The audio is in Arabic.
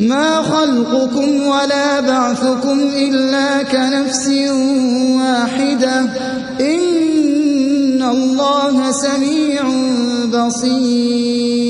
ما خلقكم ولا بعثكم إلا كنفس واحدة إن الله سميع بصير